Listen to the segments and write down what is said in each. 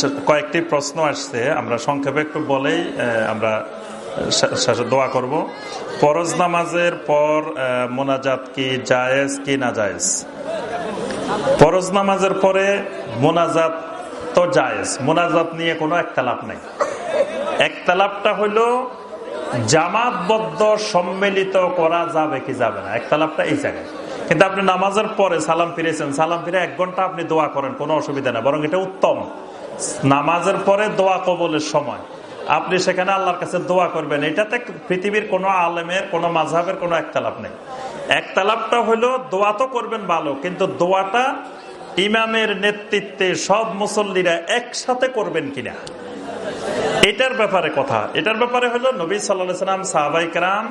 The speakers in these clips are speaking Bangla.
আচ্ছা কয়েকটি প্রশ্ন আসছে। আমরা সংক্ষেপে একটু বলেই আমরা দোয়া করব। ফরজ নামাজের পর মোনাজাত কি জায়েজ কি না জায়েজ? ফরজ নামাজের পরে মোনাজাত তো জায়েজ। মোনাজাত নিয়ে কোনো একতালাপ নেই। একতালাপটা হলো জামাতবদ্ধ সম্মিলিত করা যাবে কি যাবে না। একতালাপটা এই জায়গায়। কিন্তু আপনি নামাজের পরে সালাম ফিরেছেন, সালাম ফিরে এক ঘণ্টা আপনি দোয়া করেন, কোনো অসুবিধা নেই। বরং এটা উত্তম। নামাজের পরে দোয়া কবলের সময়। আপনি সেখানে আল্লাহর কাছে দোয়া করবেন। এটাতে পৃথিবীর কোনো আলেমের, কোনো মাঝহের কোনো একতালাপ নেই। একতালাপটা হলো দোয়া তো করবেন ভালো, কিন্তু দোয়াটা ইমামের নেতৃত্বে সব মুসল্লিরা একসাথে করবেন কিনা? এটার ব্যাপারে কথা। এটার ব্যাপারে হলো নবী সাল্লাম সাহাবাইকরাম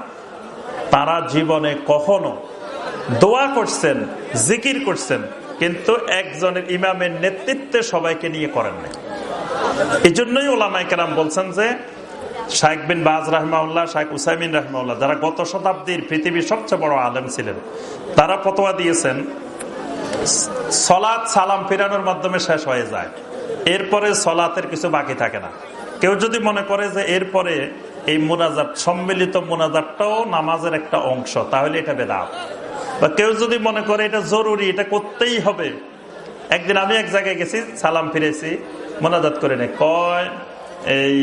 তারা জীবনে কখনো দোয়া করছেন, জিকির করছেন কিন্তু একজনের ইমামের নেতৃত্বে সবাইকে নিয়ে করেন না এই জন্যই ওলামাইকেরাম বলছেন যে শাহেক বিন বাজ রাহমাউল্লাহ শাহেক উসাইমিন রাহমাউল্লাহ যারা গত শতাব্দীর পৃথিবীর সবচেয়ে বড় আলেম ছিলেন, তারা ফতোয়া দিয়েছেন, সলাৎ সালাম ফিরানোর মাধ্যমে শেষ হয়ে যায়। এরপরে সলাতের কিছু বাকি থাকে না। কেউ যদি মনে করে যে এরপরে এই মোনাজাত, সম্মিলিত মোনাজাতটাও নামাজের একটা অংশ, তাহলে এটা বেদাত। বা কেউ যদি মনে করে এটা জরুরি, এটা করতেই হবে। একদিন আমি এক জায়গায় গেছি, সালাম ফিরেছি, মোনাজাত করে নেই। কয়, এই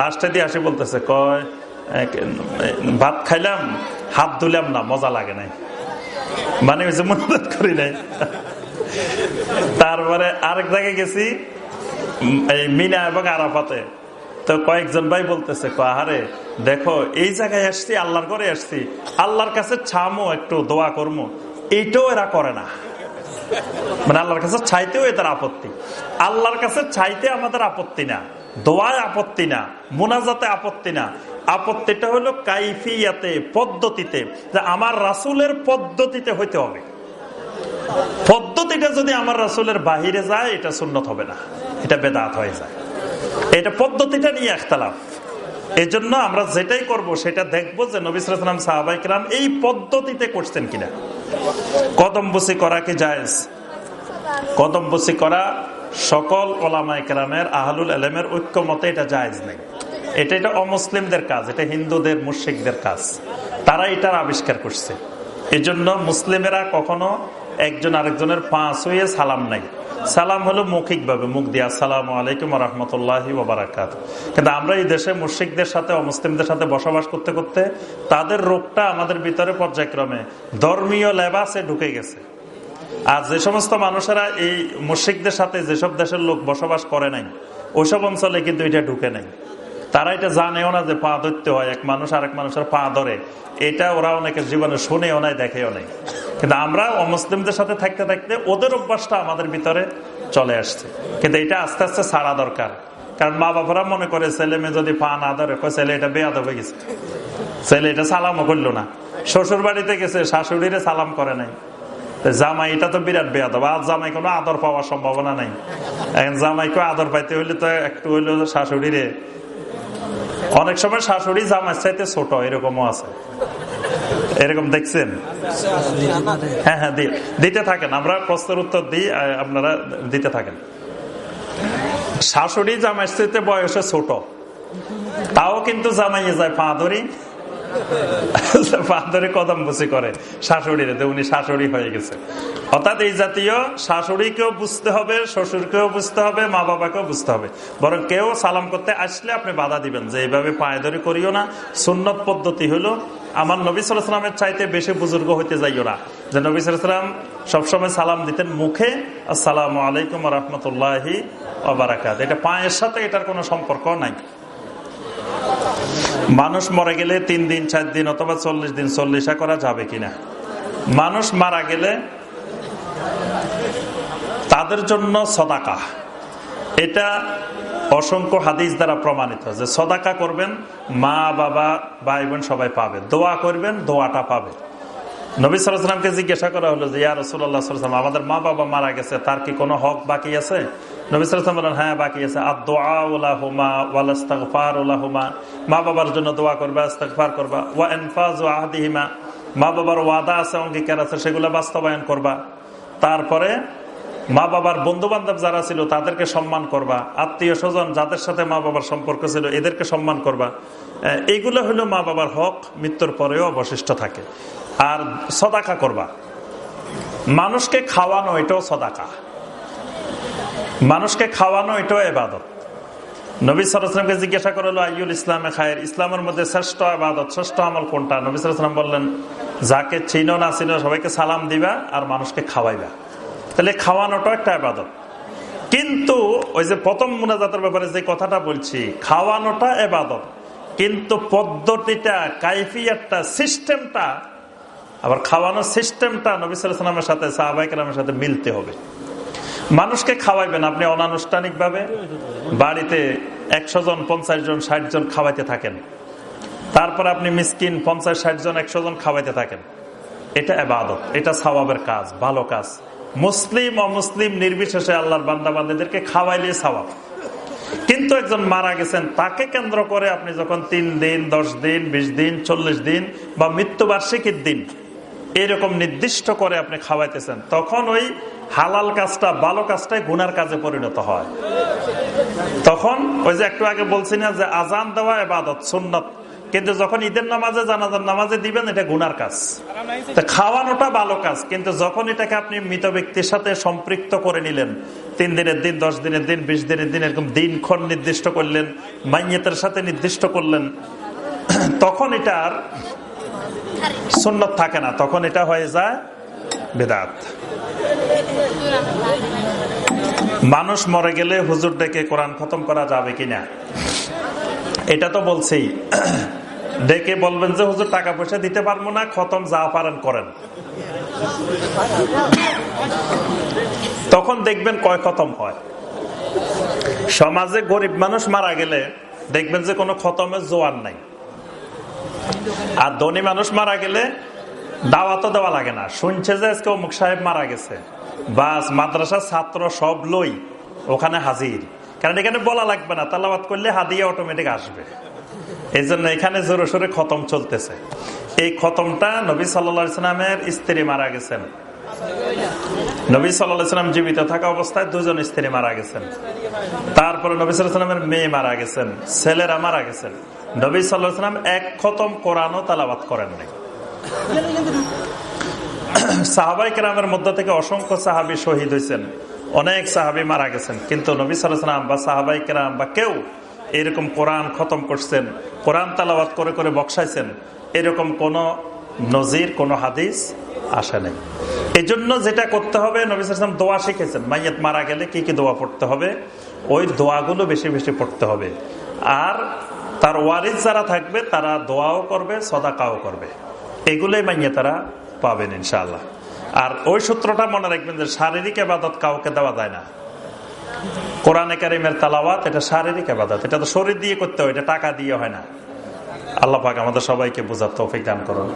লাস্টে দিয়ে আসি বলতেছে, কয় ভাত খাইলাম, হাত ধুলাম না, মজা লাগে নাই। মানে হয়েছে মোনাজাত করি নাই। তারপরে আরেক জায়গায় গেছি, এই মিনা এবং আরাফাতে। তো কয়েকজন ভাই বলতেছে আহারে, দেখো, এই জায়গায় আসছি, আল্লাহর করে আসছি। আল্লাহর কাছে ছামো একটু দোয়া করব এইটাও এরা করে না। মানে আল্লাহর কাছে ছাইতেও এদের আপত্তি। আল্লাহর কাছে ছাইতে আমাদের আপত্তি না, দোয়ায় আপত্তি না, মোনাজাতে আপত্তি না। আপত্তিটা হলো কাইফিয়াতে, পদ্ধতিতে, যে আমার রাসুলের পদ্ধতিতে হইতে হবে। পদ্ধতিটা যদি আমার রাসুলের বাহিরে যায়, এটা সুন্নত হবে না, এটা বেদাত হয়ে যায়। এটা পদ্ধতিটা নিয়ে একতালাফ এই জন্য আমরা যেটাই করব, সেটা দেখব যে নবিসাম সাহাবাইকরাম এই পদ্ধতিতে করছেন কিনা। কদম বসি করা কি জায়েজ? কদম বসি করা সকল ওলামাই কেরামের আহলুল আলমের ঐক্যমতে এটা জায়েজ নেই। এটা এটা অমুসলিমদের কাজ, এটা হিন্দুদের মুর্শিকদের কাজ। তারা এটার আবিষ্কার করছে। এজন্য মুসলিমেরা কখনো একজন আরেকজনের পাঁচ হয়ে সালাম নাই। সালাম হলো মৌখিক ভাবে মুখ দিয়ে আসসালাম আলাইকুম রহমতুল্লাহ কিন্তু আমরা এই দেশে মুর্শিকদের সাথে অমুসলিমদের সাথে বসবাস করতে করতে তাদের রোগটা আমাদের ভিতরে পর্যায়ক্রমে ধর্মীয় লেবাসে ঢুকে গেছে। আর যে সমস্ত মানুষেরা এই মুর্শিকদের সাথে যেসব দেশের লোক বসবাস করে নাই, ওইসব অঞ্চলে কিন্তু এটা ঢুকে নাই। তারা এটা জানেও না যে পা ধরতে হয়, এক মানুষ আরেক মানুষের পা ধরে। এটা ওরা অনেকের জীবনে শুনেও নাই, দেখেও নাই। কিন্তু আমরা অমুসলিমদের সাথে থাকতে থাকতে ওদের অভ্যাসটা আমাদের ভিতরে চলে আসছে। কিন্তু এটা আস্তে আস্তে ছাড়া দরকার। কারণ মা বাবারা মনে করে, ছেলে মেয়ে যদি পা না ধরে ছেলে এটা বেয়াদ হয়ে গেছে। ছেলে এটা সালামও করল না। শ্বশুর বাড়িতে গেছে, শাশুড়িরে সালাম করে নাই। জামাই, এটা তো বিরাট বেয়াদ আর জামাই কোনো আদর পাওয়ার সম্ভাবনা নাই। জামাইকে আদর পাইতে হইলে তো একটু হইল শাশুড়িরে অনেক সময় শাশুড়ি জামাই চাইতে ছোট, এরকমও আছে। এরকম দেখছেন? হ্যাঁ হ্যাঁ দিতে থাকেন। আমরা প্রশ্নের উত্তর দিই আপনারা দিতে থাকেন। শাশুড়ি জামাই চাইতে বয়সে ছোট, তাও কিন্তু জামাইয়ে যায় পা ধরি ধরে কদম বসি করে শাশুড়িরে উনি শাশুড়ি হয়ে গেছে। অর্থাৎ এই জাতীয় শাশুড়িকেও বুঝতে হবে, শ্বশুরকেও বুঝতে হবে মা বাবাকেও বুঝতে হবে। বরং কেউ সালাম করতে আসলে আপনি বাধা দিবেন যে, এইভাবে পায়ে ধরে করিও না। সুন্নত পদ্ধতি হলো, আমার নবী সালামের চাইতে বেশি বুজুর্গ হইতে যাইও না। যে নবী সালাম সবসময় সালাম দিতেন মুখে, আসসালাম আলাইকুম রহমতুল্লাহি ওবারাকাত এটা পায়ের সাথে এটার কোনো সম্পর্ক নাই। মানুষ মরে গেলে তিন দিন, চার দিন অথবা চল্লিশ দিন চল্লিশা করা যাবে কিনা? মানুষ মারা গেলে তাদের জন্য সদাকা। এটা অসংখ্য হাদিস দ্বারা প্রমাণিত যে সদাকা করবেন, মা, বাবা ভাই বোন সবাই পাবে। দোয়া করবেন, দোয়াটা পাবে। নবী সালামকে জিজ্ঞাসা করা হলো যে ইয়ার রসুল্লাহ সাল্লাম আমাদের মা বাবা মারা গেছে, তার কি কোনো হক বাকি আছে? নবী সালাম বলেন হ্যাঁ বাকি আছে। আর দোয়া ওলা হুমা ওয়ালাস্তাগফার ওলা হুমা মা বাবার জন্য দোয়া করবা ইস্তাগফার করবা। ওয়া এনফাজ ও মা বাবার ওয়াদা আছে, অঙ্গীকার আছে, সেগুলো বাস্তবায়ন করবা। তারপরে মা বাবার বন্ধু বান্ধব যারা ছিল, তাদেরকে সম্মান করবা। আত্মীয় স্বজন যাদের সাথে মা বাবার সম্পর্ক ছিল, এদেরকে সম্মান করবা। এইগুলো হলো মা বাবার হক, মৃত্যুর পরেও অবশিষ্ট থাকে। আর সদাকা করবা। মানুষকে খাওয়ানো এটাও সদাকা। মানুষকে খাওয়ানো এটাও এবাদত। নবী সালামকে জিজ্ঞাসা করল আইউল ইসলামে খায়ের? ইসলামের মধ্যে শ্রেষ্ঠ আবাদত, শ্রেষ্ঠ আমল কোনটা? নবী সালাম বললেন, যাকে চিনো না চিনো, সবাইকে সালাম দিবা আর মানুষকে খাওয়াইবা। তাহলে খাওয়ানোটা একটা আবাদত। কিন্তু ওই যে প্রথম মুনাজাতের ব্যাপারে যে কথাটা বলছি, খাওয়ানোটা এবাদত। কিন্তু পদ্ধতিটা, কাইফিয়াতটা, সিস্টেমটা আবার খাওয়ানোর সিস্টেমটা নবী সালামের সাথে সাহাবাইকেরামের সাথে মিলতে হবে। মানুষকে খাওয়াইবেন, আপনি অনানুষ্ঠানিক ভাবে বাড়িতে একশো জন, পঞ্চাশ জন, ষাট জন খাওয়াইতে থাকেন। তারপর আপনি মিসকিন, পঞ্চাশ, ষাট জন, একশো জন খাওয়াইতে থাকেন। এটা এবাদত, এটা সওয়াবের কাজ, ভালো কাজ। মুসলিম, অমুসলিম নির্বিশেষে আল্লাহর বান্দা বান্দাদেরকে খাওয়াইলে সওয়াব। কিন্তু একজন মারা গেছেন, তাকে কেন্দ্র করে আপনি যখন তিন দিন, দশ দিন, বিশ দিন, চল্লিশ দিন বা মৃত্যুবার্ষিকীর দিন এরকম নির্দিষ্ট করে আপনি খাওয়াইতেছেন, তখন ওই হালাল কাজটা, ভালো কাজটাই গুনার কাজে পরিণত হয়। তখন ওই যে একটু আগে বলছি না যে আজান দেওয়া এবাদত সুন্নত। কিন্তু যখন ঈদের নামাজে জানাজার নামাজে দিবেন, এটা গুনার কাজ। খাওয়ানোটা ভালো কাজ, কিন্তু যখন এটাকে আপনি মৃত ব্যক্তির সাথে সম্পৃক্ত করে নিলেন, তিন দিনের দিন, দশ দিনের দিন, বিশ দিনের দিন, এরকম দিনক্ষণ নির্দিষ্ট করলেন, মাইয়েতের সাথে নির্দিষ্ট করলেন, তখন এটা আর সুন্নত থাকে না, তখন এটা হয়ে যায় বেদাত। মানুষ মরে গেলে হুজুর ডেকে কোরআন খতম করা যাবে কিনা? এটা তো বলছি ডেকে বলবেন যে, হুজুর, টাকা পয়সা দিতে পারব না, খতম যা পারেন করেন। তখন দেখবেন কয় খতম হয়। সমাজে গরিব মানুষ মারা গেলে দেখবেন যে কোনো খতমের জোয়ার নাই। আর ধনী মানুষ মারা গেলে দাওয়াতও দেওয়া লাগে না। শুনছে যে আজকে অমুক সাহেব মারা গেছে। বাস, মাদ্রাসার ছাত্র সব লই ওখানে হাজির। কারণ এখানে বলা লাগবে না তালাবাদ করলে হাদিয়া অটোমেটিক আসবে। এই জন্য এখানে জোরে সোরে খতম চলতেছে। এই খতমটা নবী সাল্লামের স্ত্রী মারা গেছেন। নবী সাল্লাম জীবিত থাকা অবস্থায় দুজন স্ত্রী মারা গেছেন। তারপরে নবী সাল্লামের মেয়ে মারা গেছেন, ছেলেরা মারা গেছেন। নবী সাল্লাম এক খতম কোরআনও তালাবাদ করেন নাই। সাহাবাই কেরামের মধ্য থেকে অসংখ্য সাহাবি শহীদ হয়েছেন অনেক সাহাবি মারা গেছেন, কিন্তু নবী সালাম বা সাহাবাই কেরাম বা কেউ এরকম কোরআন খতম করছেন, কোরআন তালাবাদ করে করে বক্সাইছেন এরকম কোন নজির, কোন হাদিস আসে নাই। এই জন্য যেটা করতে হবে, নবী সালাম দোয়া শিখেছেন, মাইয়াত মারা গেলে কি কি দোয়া পড়তে হবে? ওই দোয়াগুলো বেশি বেশি পড়তে হবে। আর তার ওয়ারিস যারা থাকবে, তারা দোয়াও করবে, সদাকাও করবে। এগুলোই মাইয়ে তারা পাবেন ইনশাল্লাহ আর ওই সূত্রটা মনে রাখবেন যে শারীরিক আবাদত কাউকে দেওয়া যায় না। কোরআনে কারিমের তালাওয়াত, এটা শারীরিক আবাদত এটা তো শরীর দিয়ে করতে হয়, এটা টাকা দিয়ে হয় না। আল্লাহ পাক আমাদের সবাইকে বোঝার তৌফিক দান করুন।